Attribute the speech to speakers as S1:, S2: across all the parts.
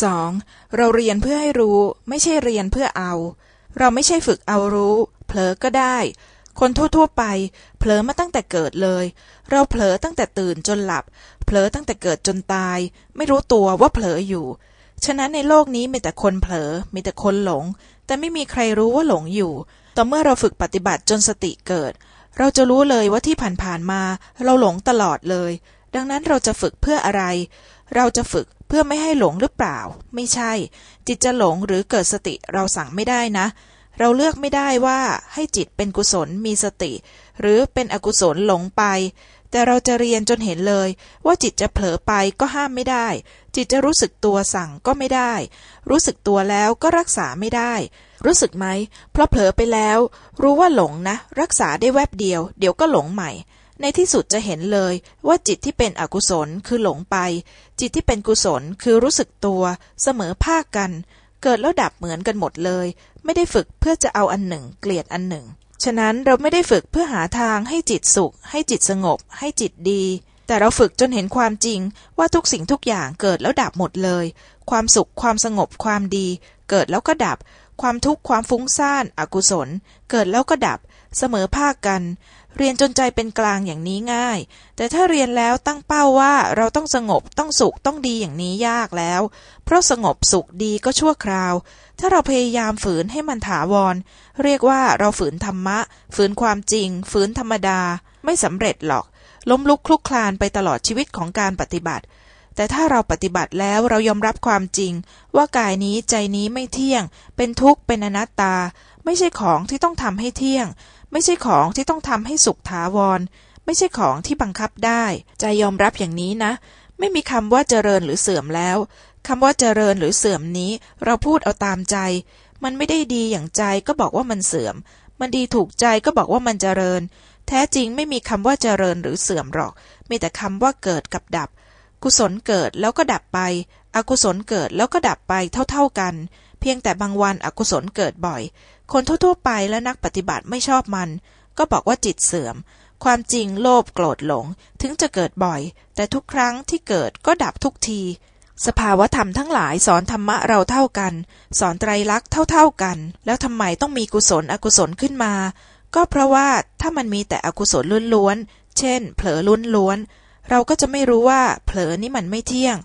S1: 2. เราเรียนเพื่อให้รู้ ไม่ใช่เรียนเพื่อเอา เราไม่ใช่ฝึกเอารู้ เผลอก็ได้ คนทั่วๆไป เผลอมาตั้งแต่เกิดเลย เราเผลอตั้งแต่ตื่นจนหลับ เผลอตั้งแต่เกิดจนตาย ไม่รู้ตัวว่าเผลออยู่ ฉะนั้นในโลกนี้มีแต่คนเผลอ มีแต่คนหลง แต่ไม่มีใครรู้ว่าหลงอยู่ ต่อเมื่อเราฝึกปฏิบัติจนสติเกิด เราจะรู้เลยว่าที่ผ่านๆมา เราหลงตลอดเลย ดังนั้นเราจะฝึกเพื่ออะไร เราจะฝึกเพื่อไม่ให้หลงหรือเปล่า ไม่ใช่ จิตจะหลงหรือเกิดสติเราสั่งไม่ได้นะ เราเลือกไม่ได้ว่าให้จิตเป็นกุศลมีสติ หรือเป็นอกุศลหลงไป แต่เราจะเรียนจนเห็นเลย ว่าจิตจะเผลอไปก็ห้ามไม่ได้ จิตจะรู้สึกตัวสั่งก็ไม่ได้ รู้สึกตัวแล้วก็รักษาไม่ได้ รู้สึกไหมเพราะเผลอไปแล้ว รู้ว่าหลงนะ รักษาได้แวบเดียว เดี๋ยวก็หลงใหม่ ในที่สุดจะเห็นเลยว่าจิตที่เป็นอกุศลคือหลงไป จิตที่เป็นกุศลคือรู้สึกตัวเสมอภาคกัน เกิดแล้วดับเหมือนกันหมดเลย ไม่ได้ฝึกเพื่อจะเอาอันหนึ่ง เกลียดอันหนึ่ง ฉะนั้นเราไม่ได้ฝึกเพื่อหาทางให้จิตสุข ให้จิตสงบ ให้จิตดี แต่เราฝึกจนเห็นความจริงว่าทุกสิ่งทุกอย่างเกิดแล้วดับหมดเลย ความสุขความสงบความดี เกิดแล้วก็ดับ ความทุกข์ความฟุ้งซ่านอกุศล เกิดแล้วก็ดับ เสมอภาคกัน เรียนจนใจเป็นกลางอย่างนี้ง่าย แต่ถ้าเรียนแล้วตั้งเป้าว่าเราต้องสงบต้องสุขต้องดีอย่างนี้ยากแล้ว เพราะสงบสุขดีก็ชั่วคราว ถ้าเราพยายามฝืนให้มันถาวร เรียกว่าเราฝืนธรรมะ ฝืนความจริง ฝืนธรรมดา ไม่สำเร็จหรอก ล้มลุกคลุกคลานไปตลอดชีวิตของการปฏิบัติแต่ถ้าเราปฏิบัติแล้วเรายอมรับความจริง ว่ากายนี้ใจนี้ไม่เที่ยง เป็นทุกข์เป็นอนัตตา ไม่ใช่ของที่ต้องทำให้เที่ยง ไม่ใช่ของที่ต้องทำให้สุขถาวร ไม่ใช่ของที่บังคับได้ ใจยอมรับอย่างนี้นะ ไม่มีคำว่าเจริญหรือเสื่อมแล้วคำว่าเจริญหรือเสื่อมนี้ เราพูดเอาตามใจ มันไม่ได้ดีอย่างใจก็บอกว่ามันเสื่อม มันดีถูกใจก็บอกว่ามันเจริญ แท้จริงไม่มีคำว่าเจริญหรือเสื่อมหรอก มีแต่คำว่าเกิดกับดับ กุศลเกิดแล้วก็ดับไป อกุศลเกิดแล้วก็ดับไปเท่าๆกัน เพียงแต่บางวันอกุศลเกิดบ่อย คนทั่วๆไปและนักปฏิบัติไม่ชอบมัน ก็บอกว่าจิตเสื่อม ความจริงโลภโกรธหลงถึงจะเกิดบ่อย แต่ทุกครั้งที่เกิดก็ดับทุกที สภาวธรรมทั้งหลายสอนธรรมะเราเท่ากัน สอนไตรลักษณ์เท่าๆกัน แล้วทำไมต้องมีกุศลอกุศลขึ้นมา ก็เพราะว่าถ้ามันมีแต่อกุศลล้วนๆเช่น เผลอล้วนๆเราก็จะไม่รู้ว่าเผลอนี่มันไม่เที่ยง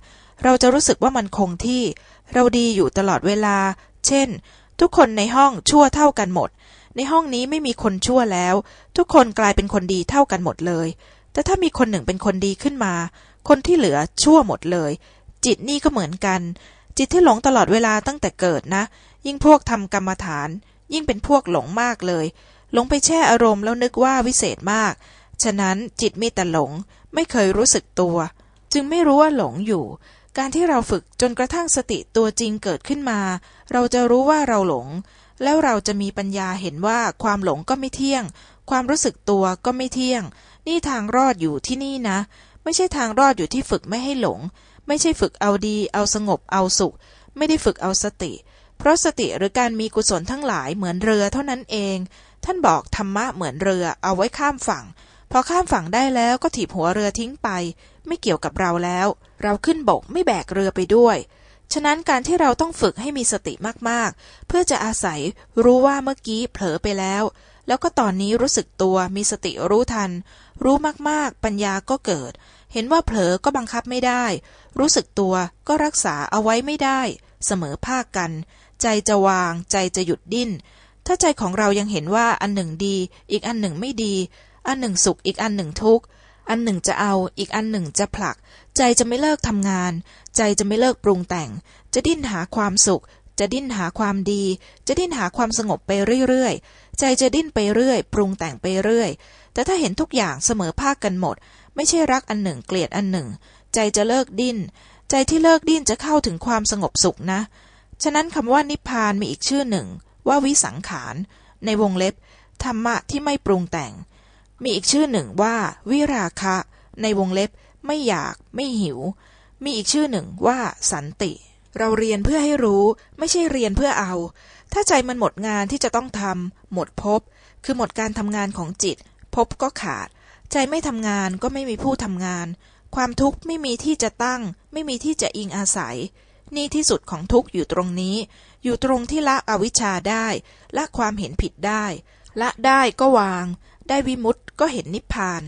S1: เราจะรู้สึกว่ามันคงที่ เราดีอยู่ตลอดเวลา เช่น ทุกคนในห้องชั่วเท่ากันหมด ในห้องนี้ไม่มีคนชั่วแล้ว ทุกคนกลายเป็นคนดีเท่ากันหมดเลย แต่ถ้ามีคนหนึ่งเป็นคนดีขึ้นมา คนที่เหลือชั่วหมดเลย จิตนี่ก็เหมือนกัน จิตที่หลงตลอดเวลาตั้งแต่เกิดนะ ยิ่งพวกทำกรรมฐาน ยิ่งเป็นพวกหลงมากเลย หลงไปแช่อารมณ์แล้วนึกว่าวิเศษมาก ฉะนั้นจิตมีแต่หลง ไม่เคยรู้สึกตัว จึงไม่รู้ว่าหลงอยู่ การที่เราฝึกจนกระทั่งสติตัวจริงเกิดขึ้นมา เราจะรู้ว่าเราหลง แล้วเราจะมีปัญญาเห็นว่าความหลงก็ไม่เที่ยง ความรู้สึกตัวก็ไม่เที่ยง นี่ทางรอดอยู่ที่นี่นะ ไม่ใช่ทางรอดอยู่ที่ฝึกไม่ให้หลง ไม่ใช่ฝึกเอาดี เอาสงบเอาสุข ไม่ได้ฝึกเอาสติ เพราะสติหรือการมีกุศลทั้งหลายเหมือนเรือเท่านั้นเอง ท่านบอกธรรมะเหมือนเรือเอาไว้ข้ามฝั่ง พอข้ามฝั่งได้แล้วก็ถีบหัวเรือทิ้งไป ไม่เกี่ยวกับเราแล้ว เราขึ้นบกไม่แบกเรือไปด้วย ฉะนั้นการที่เราต้องฝึกให้มีสติมากๆ เพื่อจะอาศัยรู้ว่าเมื่อกี้เผลอไปแล้ว แล้วก็ตอนนี้รู้สึกตัวมีสติรู้ทัน รู้มากๆ ปัญญาก็เกิด เห็นว่าเผลอก็บังคับไม่ได้ รู้สึกตัวก็รักษาเอาไว้ไม่ได้ เสมอภาคกัน ใจจะวาง ใจจะหยุดดิ้นถ้าใจของเรายังเห็นว่าอันหนึ่งดี อีกอันหนึ่งไม่ดี อันหนึ่งสุขอีกอันหนึ่งทุกข์ อันหนึ่งจะเอาอีกอันหนึ่งจะผลัก ใจจะไม่เลิกทำงาน ใจจะไม่เลิกปรุงแต่ง จะดิ้นหาความสุข จะดิ้นหาความดี จะดิ้นหาความสงบไปเรื่อยๆ ใจจะดิ้นไปเรื่อย ปรุงแต่งไปเรื่อย แต่ถ้าเห็นทุกอย่างเสมอภาคกันหมด ไม่ใช่รักอันหนึ่งเกลียดอันหนึ่ง ใจจะเลิกดิ้น ใจที่เลิกดิ้นจะเข้าถึงความสงบสุขนะ ฉะนั้นคำว่านิพพานมีอีกชื่อหนึ่ง ว่าวิสังขาร ในวงเล็บธรรมะที่ไม่ปรุงแต่ง มีอีกชื่อหนึ่งว่า วิราคะ ในวงเล็บ ไม่อยาก ไม่หิว มีอีกชื่อหนึ่งว่า สันติ เราเรียนเพื่อให้รู้ ไม่ใช่เรียนเพื่อเอา ถ้าใจมันหมดงานที่จะต้องทำหมดพบ คือหมดการทำงานของจิต พบก็ขาด ใจไม่ทำงานก็ไม่มีผู้ทำงาน ความทุกข์ไม่มีที่จะตั้ง ไม่มีที่จะอิงอาศัยนี่ที่สุดของทุกข์อยู่ตรงนี้ อยู่ตรงที่ละอวิชชาได้ ละความเห็นผิดได้ ละได้ก็วาง ได้วิมุตต์ก็เห็นนิพพาน